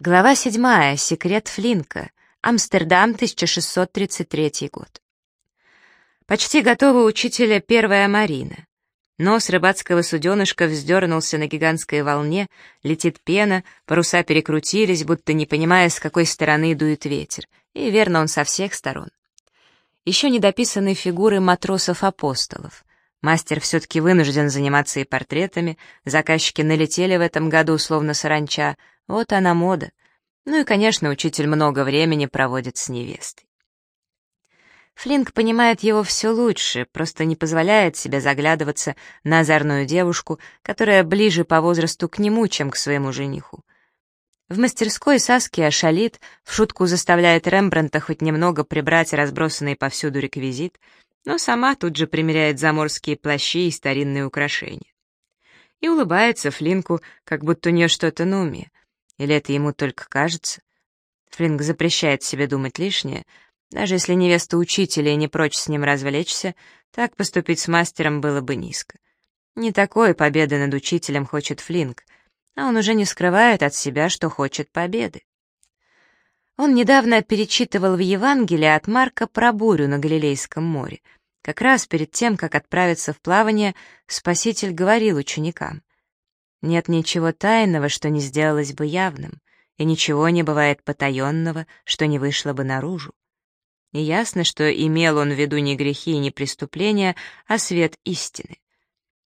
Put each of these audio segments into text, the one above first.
Глава 7. Секрет Флинка. Амстердам, 1633 год. Почти готова учителя первая Марина. Нос рыбацкого суденышка вздернулся на гигантской волне, летит пена, паруса перекрутились, будто не понимая, с какой стороны дует ветер. И верно он со всех сторон. Еще недописаны фигуры матросов-апостолов. Мастер все-таки вынужден заниматься и портретами, заказчики налетели в этом году, словно саранча, вот она мода. Ну и, конечно, учитель много времени проводит с невестой. Флинк понимает его все лучше, просто не позволяет себе заглядываться на озорную девушку, которая ближе по возрасту к нему, чем к своему жениху. В мастерской Саски ошалит, в шутку заставляет Рембранта хоть немного прибрать разбросанный повсюду реквизит, но сама тут же примеряет заморские плащи и старинные украшения. И улыбается Флинку, как будто у нее что-то на уме. Или это ему только кажется? Флинк запрещает себе думать лишнее. Даже если невеста учителя и не прочь с ним развлечься, так поступить с мастером было бы низко. Не такой победы над учителем хочет Флинк, а он уже не скрывает от себя, что хочет победы. Он недавно перечитывал в Евангелии от Марка про бурю на Галилейском море. Как раз перед тем, как отправиться в плавание, Спаситель говорил ученикам, нет ничего тайного, что не сделалось бы явным, и ничего не бывает потаенного, что не вышло бы наружу. И ясно, что имел он в виду не грехи и не преступления, а свет истины.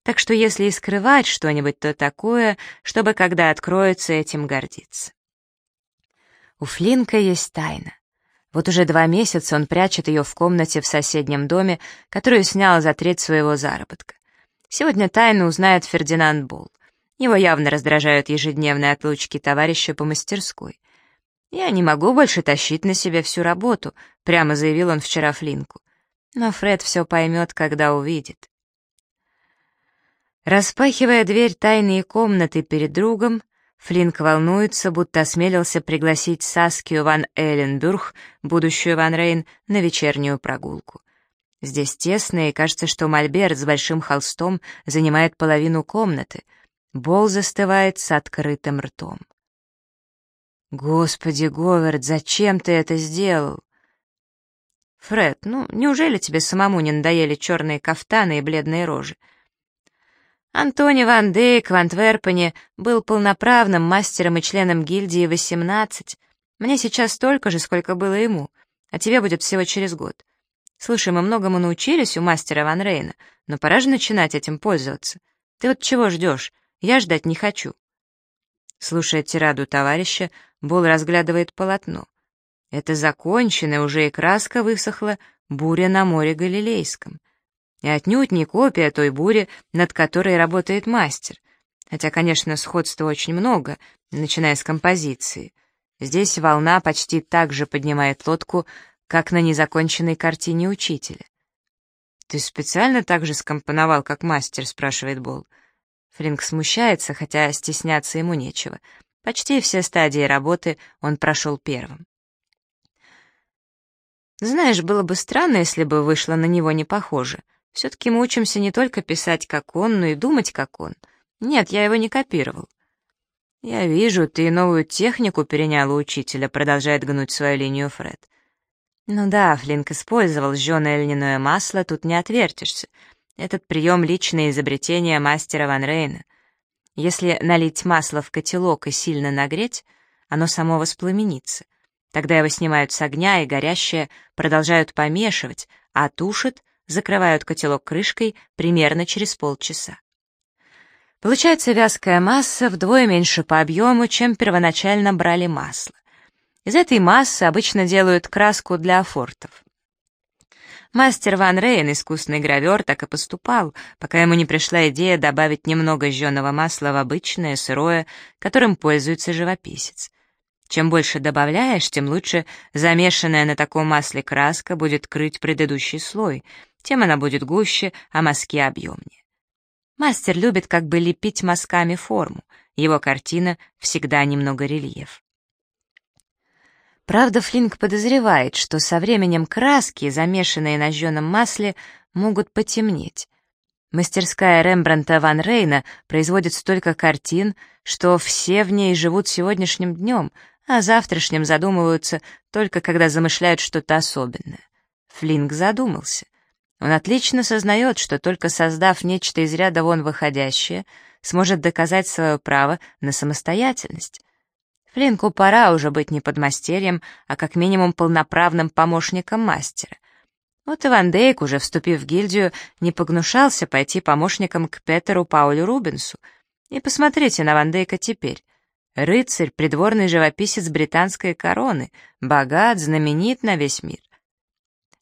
Так что если и скрывать что-нибудь, то такое, чтобы, когда откроется, этим гордиться. У Флинка есть тайна. Вот уже два месяца он прячет ее в комнате в соседнем доме, которую снял за треть своего заработка. Сегодня тайну узнает Фердинанд Болл. Его явно раздражают ежедневные отлучки товарища по мастерской. «Я не могу больше тащить на себе всю работу», — прямо заявил он вчера Флинку. Но Фред все поймет, когда увидит. Распахивая дверь тайной комнаты перед другом, Флинк волнуется, будто осмелился пригласить Саскию ван Эленбюрг, будущую Ван Рейн, на вечернюю прогулку. Здесь тесно, и кажется, что мольберт с большим холстом занимает половину комнаты — Бол застывает с открытым ртом. «Господи, Говард, зачем ты это сделал?» «Фред, ну неужели тебе самому не надоели черные кафтаны и бледные рожи?» Антони Ван Дейк в Антверпене был полноправным мастером и членом гильдии 18. Мне сейчас столько же, сколько было ему, а тебе будет всего через год. Слушай, мы многому научились у мастера Ван Рейна, но пора же начинать этим пользоваться. Ты вот чего ждешь? Я ждать не хочу». Слушая тираду товарища, Бол разглядывает полотно. Это закончено, уже и краска высохла, буря на море Галилейском. И отнюдь не копия той бури, над которой работает мастер. Хотя, конечно, сходства очень много, начиная с композиции. Здесь волна почти так же поднимает лодку, как на незаконченной картине учителя. «Ты специально так же скомпоновал, как мастер?» — спрашивает Бол. Флинк смущается, хотя стесняться ему нечего. Почти все стадии работы он прошел первым. Знаешь, было бы странно, если бы вышло на него не похоже. Все-таки мы учимся не только писать, как он, но и думать, как он. Нет, я его не копировал. «Я вижу, ты новую технику перенял у учителя», — продолжает гнуть свою линию Фред. «Ну да, Флинк использовал жженое льняное масло, тут не отвертишься. Этот прием — личное изобретение мастера Ван Рейна. Если налить масло в котелок и сильно нагреть, оно само воспламенится. Тогда его снимают с огня, и горящее продолжают помешивать, а тушат, закрывают котелок крышкой примерно через полчаса. Получается вязкая масса вдвое меньше по объему, чем первоначально брали масло. Из этой массы обычно делают краску для афортов. Мастер Ван Рейн, искусный гравер, так и поступал, пока ему не пришла идея добавить немного жженого масла в обычное, сырое, которым пользуется живописец. Чем больше добавляешь, тем лучше замешанная на таком масле краска будет крыть предыдущий слой, тем она будет гуще, а мазки объемнее. Мастер любит как бы лепить мазками форму, его картина всегда немного рельеф. Правда, Флинк подозревает, что со временем краски, замешанные на жженом масле, могут потемнеть. Мастерская Рембранта Ван Рейна производит столько картин, что все в ней живут сегодняшним днем, а о завтрашнем задумываются только когда замышляют что-то особенное. Флинк задумался. Он отлично сознает, что только создав нечто из ряда вон выходящее, сможет доказать свое право на самостоятельность. Флинку пора уже быть не подмастерьем, а как минимум полноправным помощником мастера. Вот и Ван Дейк, уже вступив в гильдию, не погнушался пойти помощником к Петеру Паулю Рубенсу. И посмотрите на Ван Дейка теперь. Рыцарь, придворный живописец британской короны, богат, знаменит на весь мир.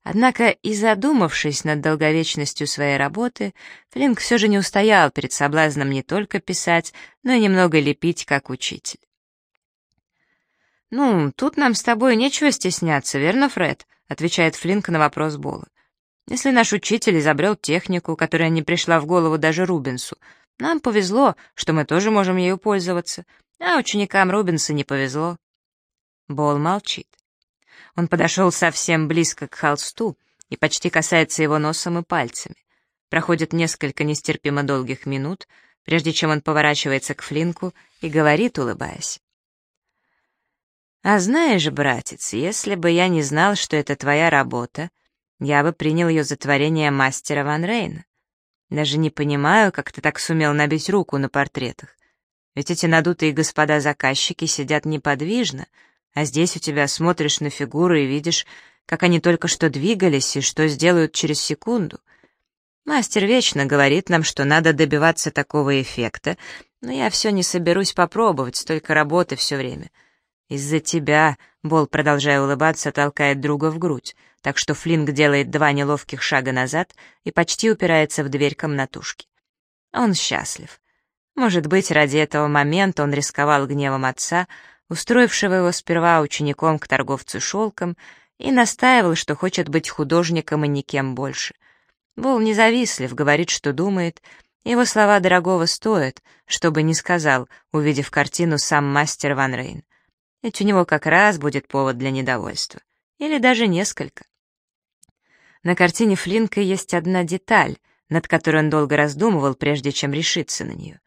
Однако и задумавшись над долговечностью своей работы, Флинк все же не устоял перед соблазном не только писать, но и немного лепить, как учитель. «Ну, тут нам с тобой нечего стесняться, верно, Фред?» — отвечает Флинк на вопрос Бола. «Если наш учитель изобрел технику, которая не пришла в голову даже Рубенсу, нам повезло, что мы тоже можем ею пользоваться, а ученикам Рубенса не повезло». Бол молчит. Он подошел совсем близко к холсту и почти касается его носом и пальцами. Проходит несколько нестерпимо долгих минут, прежде чем он поворачивается к Флинку и говорит, улыбаясь. «А знаешь, братец, если бы я не знал, что это твоя работа, я бы принял ее за творение мастера Ван Рейна. Даже не понимаю, как ты так сумел набить руку на портретах. Ведь эти надутые господа-заказчики сидят неподвижно, а здесь у тебя смотришь на фигуры и видишь, как они только что двигались и что сделают через секунду. Мастер вечно говорит нам, что надо добиваться такого эффекта, но я все не соберусь попробовать, столько работы все время. Из-за тебя, Бол, продолжая улыбаться, толкает друга в грудь, так что Флинг делает два неловких шага назад и почти упирается в дверь комнатушки. Он счастлив. Может быть, ради этого момента он рисковал гневом отца, устроившего его сперва учеником к торговцу шелком, и настаивал, что хочет быть художником и никем больше. Бол независлив, говорит, что думает, его слова дорогого стоят, чтобы не сказал, увидев картину сам мастер Ван Рейн. Ведь у него как раз будет повод для недовольства. Или даже несколько. На картине Флинка есть одна деталь, над которой он долго раздумывал, прежде чем решиться на нее.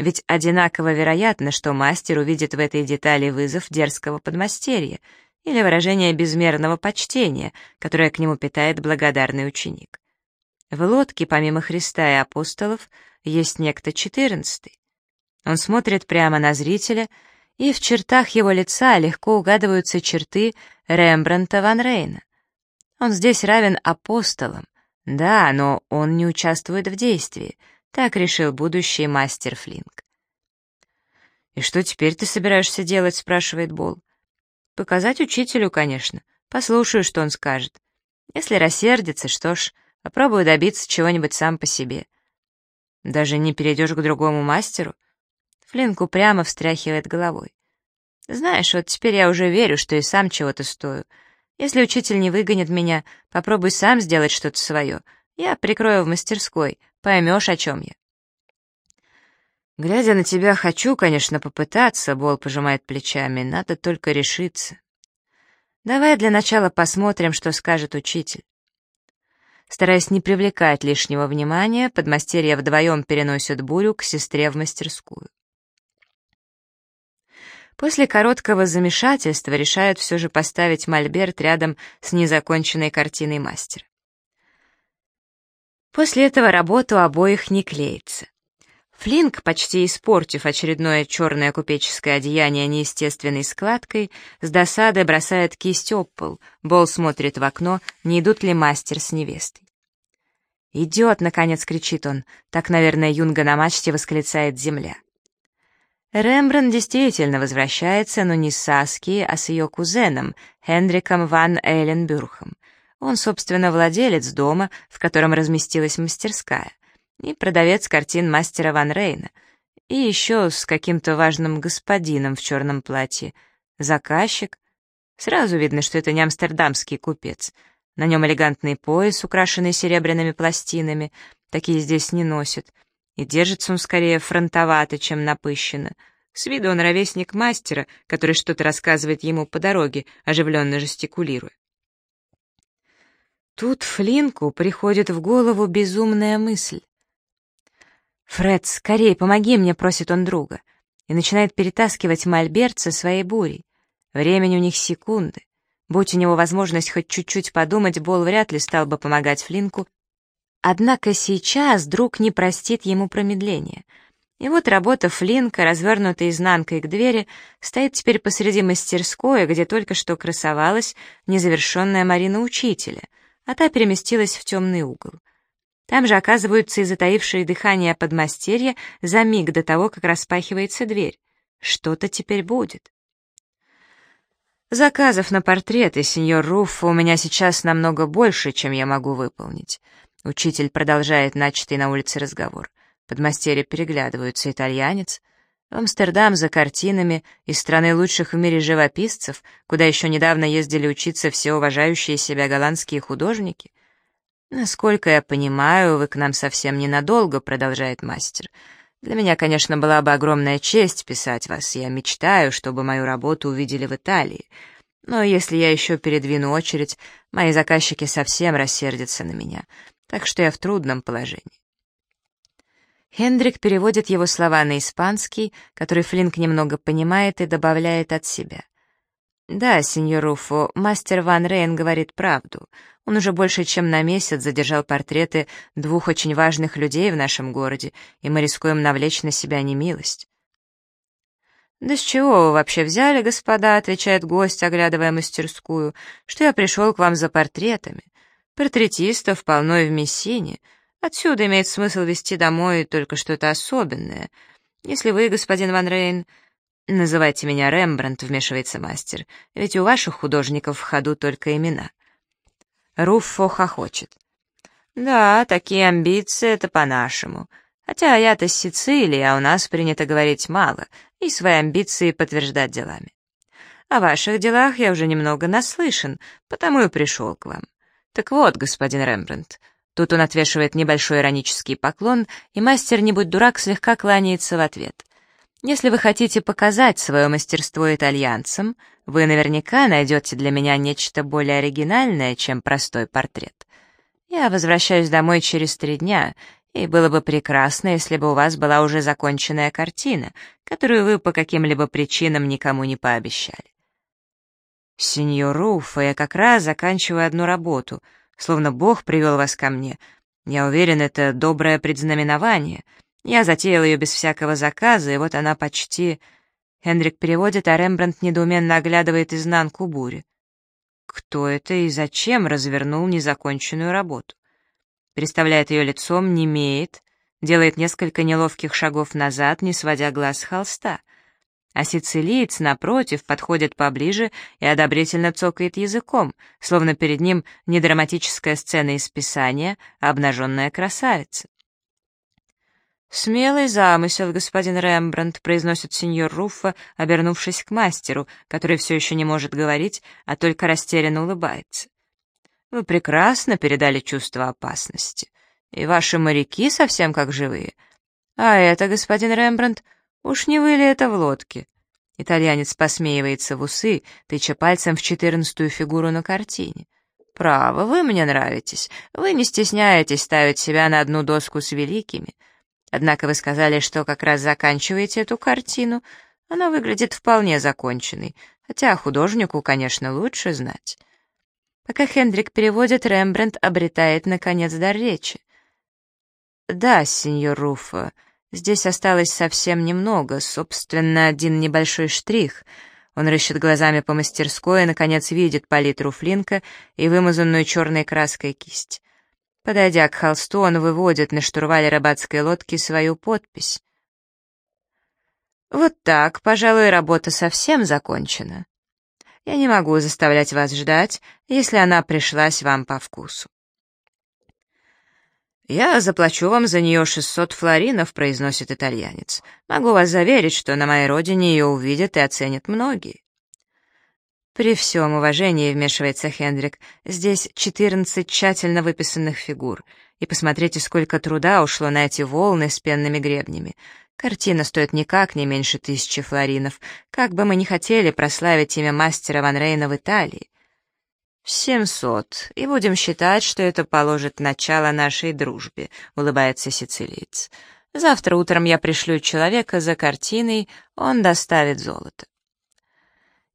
Ведь одинаково вероятно, что мастер увидит в этой детали вызов дерзкого подмастерья или выражение безмерного почтения, которое к нему питает благодарный ученик. В лодке, помимо Христа и апостолов, есть некто четырнадцатый. Он смотрит прямо на зрителя, и в чертах его лица легко угадываются черты Рембрандта ван Рейна. Он здесь равен апостолам, да, но он не участвует в действии — так решил будущий мастер Флинк. «И что теперь ты собираешься делать?» — спрашивает Бол. «Показать учителю, конечно. Послушаю, что он скажет. Если рассердится, что ж, попробую добиться чего-нибудь сам по себе. Даже не перейдешь к другому мастеру?» Флинк упрямо встряхивает головой. «Знаешь, вот теперь я уже верю, что и сам чего-то стою. Если учитель не выгонит меня, попробуй сам сделать что-то свое. Я прикрою в мастерской, Поймешь, о чем я. Глядя на тебя, хочу, конечно, попытаться, Бол пожимает плечами, надо только решиться. Давай для начала посмотрим, что скажет учитель. Стараясь не привлекать лишнего внимания, подмастерья вдвоем переносят бурю к сестре в мастерскую. После короткого замешательства решают все же поставить мольберт рядом с незаконченной картиной мастера. После этого работа у обоих не клеится. Флинк, почти испортив очередное черное купеческое одеяние неестественной складкой, с досадой бросает кисть об пол, Бол смотрит в окно, не идут ли мастер с невестой. «Идет!» — наконец кричит он. Так, наверное, юнга на мачте восклицает земля. Рембрандт действительно возвращается, но не с Саски, а с ее кузеном, Хендриком ван Эйленбюрхом. Он, собственно, владелец дома, в котором разместилась мастерская, и продавец картин мастера Ван Рейна, и еще с каким-то важным господином в черном платье. Заказчик. Сразу видно, что это не амстердамский купец. На нем элегантный пояс, украшенный серебряными пластинами, такие здесь не носят. И держится он скорее фронтовато, чем напыщенно. С виду он ровесник мастера, который что-то рассказывает ему по дороге, оживленно жестикулируя. Тут Флинку приходит в голову безумная мысль. «Фред, скорее помоги мне», — просит он друга, и начинает перетаскивать мольберт со своей бурей. Времени у них секунды. Будь у него возможность хоть чуть-чуть подумать, Бол вряд ли стал бы помогать Флинку. Однако сейчас друг не простит ему промедления. И вот работа Флинка, развернутая изнанкой к двери, стоит теперь посреди мастерской, где только что красовалась незавершенная Марина Учителя, а та переместилась в темный угол. Там же оказываются и затаившие дыхание подмастерья за миг до того, как распахивается дверь. Что-то теперь будет. Заказов на портреты, сеньор Руффо, у меня сейчас намного больше, чем я могу выполнить. Учитель продолжает начатый на улице разговор. Подмастерья переглядываются. Итальянец. Амстердам за картинами из страны лучших в мире живописцев, куда еще недавно ездили учиться все уважающие себя голландские художники. «Насколько я понимаю, вы к нам совсем ненадолго», — продолжает мастер. «Для меня, конечно, была бы огромная честь писать вас. Я мечтаю, чтобы мою работу увидели в Италии. Но если я еще передвину очередь, мои заказчики совсем рассердятся на меня, так что я в трудном положении». Хендрик переводит его слова на испанский, который Флинк немного понимает и добавляет от себя. «Да, сеньор Руфо, мастер Ван Рейн говорит правду. Он уже больше чем на месяц задержал портреты двух очень важных людей в нашем городе, и мы рискуем навлечь на себя немилость». «Да с чего вы вообще взяли, господа?» — отвечает гость, оглядывая мастерскую, «что я пришел к вам за портретами. Портретистов полно и в Мессине. Отсюда имеет смысл вести домой только что-то особенное. Если вы, господин Ван Рейн, «Называйте меня Рембрандт», — вмешивается мастер, «ведь у ваших художников в ходу только имена». Руффо хохочет. «Да, такие амбиции — это по-нашему. Хотя я-то с Сицилии, а у нас принято говорить мало, и свои амбиции подтверждать делами. О ваших делах я уже немного наслышан, потому и пришел к вам. Так вот, господин Рембрандт, Тут он отвешивает небольшой иронический поклон, и мастер, не будь дурак, слегка кланяется в ответ. Если вы хотите показать свое мастерство итальянцам, вы наверняка найдете для меня нечто более оригинальное, чем простой портрет. Я возвращаюсь домой через три дня, и было бы прекрасно, если бы у вас была уже законченная картина, которую вы по каким-либо причинам никому не пообещали. Сеньор Руфа, я как раз заканчиваю одну работу, словно Бог привел вас ко мне. Я уверен, это доброе предзнаменование — я затеял ее без всякого заказа, и вот она почти... Хендрик переводит, а Рембрандт недоуменно оглядывает изнанку бури. Кто это и зачем развернул незаконченную работу? Представляет ее лицом, немеет, делает несколько неловких шагов назад, не сводя глаз с холста. А сицилиец, напротив, подходит поближе и одобрительно цокает языком, словно перед ним не драматическая сцена из Писания, а обнаженная красавица. «Смелый замысел, господин Рембрандт», — произносит сеньор Руффа, обернувшись к мастеру, который все еще не может говорить, а только растерянно улыбается. «Вы прекрасно передали чувство опасности. И ваши моряки совсем как живые. А это, господин Рембрандт, уж не вы ли это в лодке?» Итальянец посмеивается в усы, тыча пальцем в четырнадцатую фигуру на картине. «Право, вы мне нравитесь. Вы не стесняетесь ставить себя на одну доску с великими». Однако вы сказали, что как раз заканчиваете эту картину. Она выглядит вполне законченной, хотя художнику, конечно, лучше знать. Пока Хендрик переводит, Рембрандт обретает, наконец, дар речи. «Да, сеньор Руфо, здесь осталось совсем немного, собственно, один небольшой штрих». Он рыщет глазами по мастерской и, наконец, видит палитру Флинка и вымазанную черной краской кисть. Подойдя к холсту, он выводит на штурвале рыбацкой лодки свою подпись. Вот так, пожалуй, работа совсем закончена. Я не могу заставлять вас ждать, если она пришлась вам по вкусу. «Я заплачу вам за нее 600 флоринов», — произносит итальянец. «Могу вас заверить, что на моей родине ее увидят и оценят многие». «При всем уважении», — вмешивается Хендрик, — «здесь четырнадцать тщательно выписанных фигур, и посмотрите, сколько труда ушло на эти волны с пенными гребнями. Картина стоит никак не меньше тысячи флоринов, как бы мы ни хотели прославить имя мастера Ван Рейна в Италии». «Семьсот, и будем считать, что это положит начало нашей дружбе», — улыбается сицилиец. «Завтра утром я пришлю человека за картиной, он доставит золото».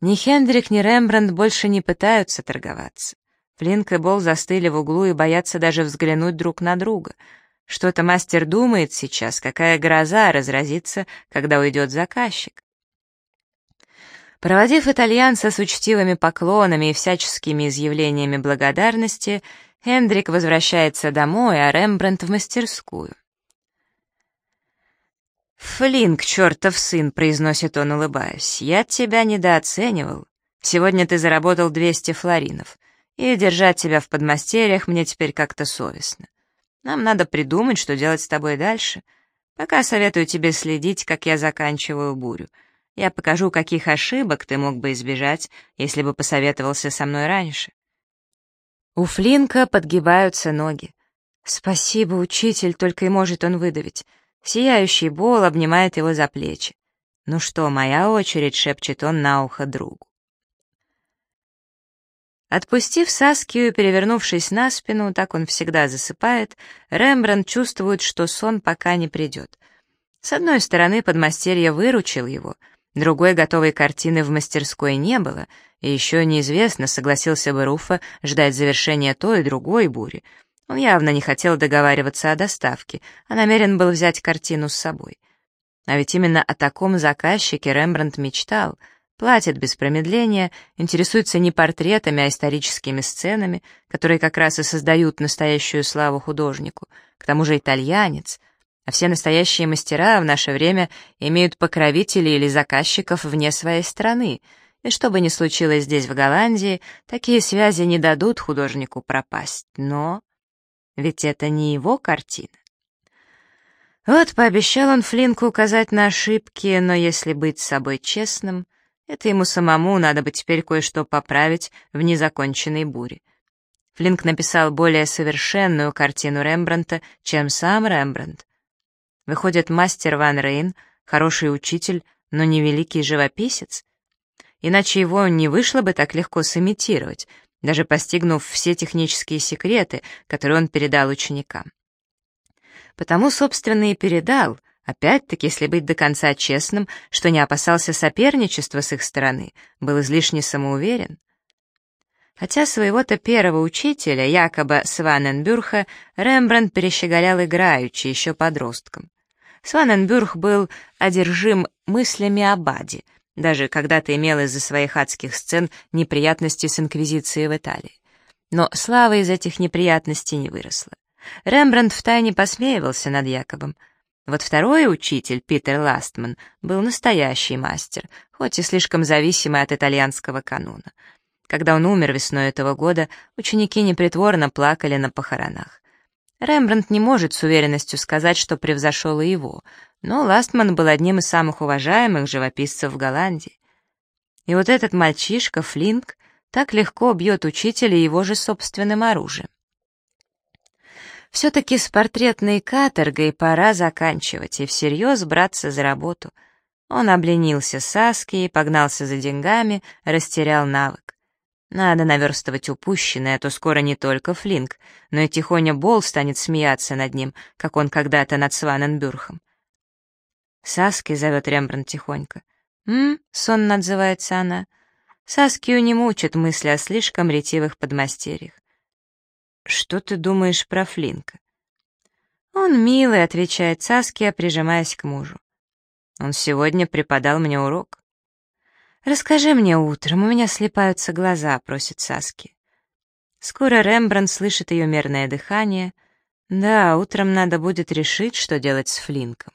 Ни Хендрик, ни Рембрандт больше не пытаются торговаться. Флинк и Бол застыли в углу и боятся даже взглянуть друг на друга. Что-то мастер думает сейчас, какая гроза разразится, когда уйдет заказчик. Проводив итальянца с учтивыми поклонами и всяческими изъявлениями благодарности, Хендрик возвращается домой, а Рембрандт в мастерскую. «Флинк, чертов сын», — произносит он, улыбаясь, — «я тебя недооценивал. Сегодня ты заработал 200 флоринов, и держать тебя в подмастерьях мне теперь как-то совестно. Нам надо придумать, что делать с тобой дальше. Пока советую тебе следить, как я заканчиваю бурю. Я покажу, каких ошибок ты мог бы избежать, если бы посоветовался со мной раньше». У Флинка подгибаются ноги. «Спасибо, учитель», — только и может он выдавить. Сияющий Бол обнимает его за плечи. «Ну что, моя очередь», — шепчет он на ухо другу. Отпустив Саскию и перевернувшись на спину, так он всегда засыпает, Рембрандт чувствует, что сон пока не придет. С одной стороны, подмастерье выручил его, другой готовой картины в мастерской не было, и еще неизвестно, согласился бы Руфа ждать завершения той и другой бури — он явно не хотел договариваться о доставке, а намерен был взять картину с собой. А ведь именно о таком заказчике Рембрандт мечтал. Платит без промедления, интересуется не портретами, а историческими сценами, которые как раз и создают настоящую славу художнику. К тому же итальянец. А все настоящие мастера в наше время имеют покровителей или заказчиков вне своей страны. И что бы ни случилось здесь, в Голландии, такие связи не дадут художнику пропасть. Но... Ведь это не его картина. Вот пообещал он Флинку указать на ошибки, но если быть с собой честным, это ему самому надо бы теперь кое-что поправить в незаконченной буре. Флинк написал более совершенную картину Рембранта, чем сам Рембрандт. Выходит, мастер Ван Рейн — хороший учитель, но не великий живописец? Иначе его не вышло бы так легко сымитировать — даже постигнув все технические секреты, которые он передал ученикам. Потому, собственно, и передал, опять-таки, если быть до конца честным, что не опасался соперничества с их стороны, был излишне самоуверен. Хотя своего-то первого учителя, якобы Сваненбюрха, Рембрандт перещеголял играючи, еще подростком. Сваненбюрх был одержим мыслями о Баде — даже когда-то имел из-за своих адских сцен неприятности с инквизицией в Италии. Но слава из этих неприятностей не выросла. Рембрандт втайне посмеивался над Якобом. Вот второй учитель, Питер Ластман, был настоящий мастер, хоть и слишком зависимый от итальянского кануна. Когда он умер весной этого года, ученики непритворно плакали на похоронах. Рембрандт не может с уверенностью сказать, что превзошел и его, но Ластман был одним из самых уважаемых живописцев в Голландии. И вот этот мальчишка, Флинк, так легко бьет учителя его же собственным оружием. Все-таки с портретной каторгой пора заканчивать и всерьез браться за работу. Он обленился Саски погнался за деньгами, растерял навык. Надо наверстывать упущенное, а то скоро не только Флинк, но и тихоня Бол станет смеяться над ним, как он когда-то над Сваненбюрхом. Саски зовет Рембрандт тихонько. «М?» — сонно отзывается она. Саскию не мучат мысли о слишком ретивых подмастерьях. «Что ты думаешь про Флинка?» «Он милый», — отвечает Саския, прижимаясь к мужу. «Он сегодня преподал мне урок». «Расскажи мне утром, у меня слепаются глаза», — просит Саски. Скоро Рембрандт слышит ее мерное дыхание. Да, утром надо будет решить, что делать с Флинком.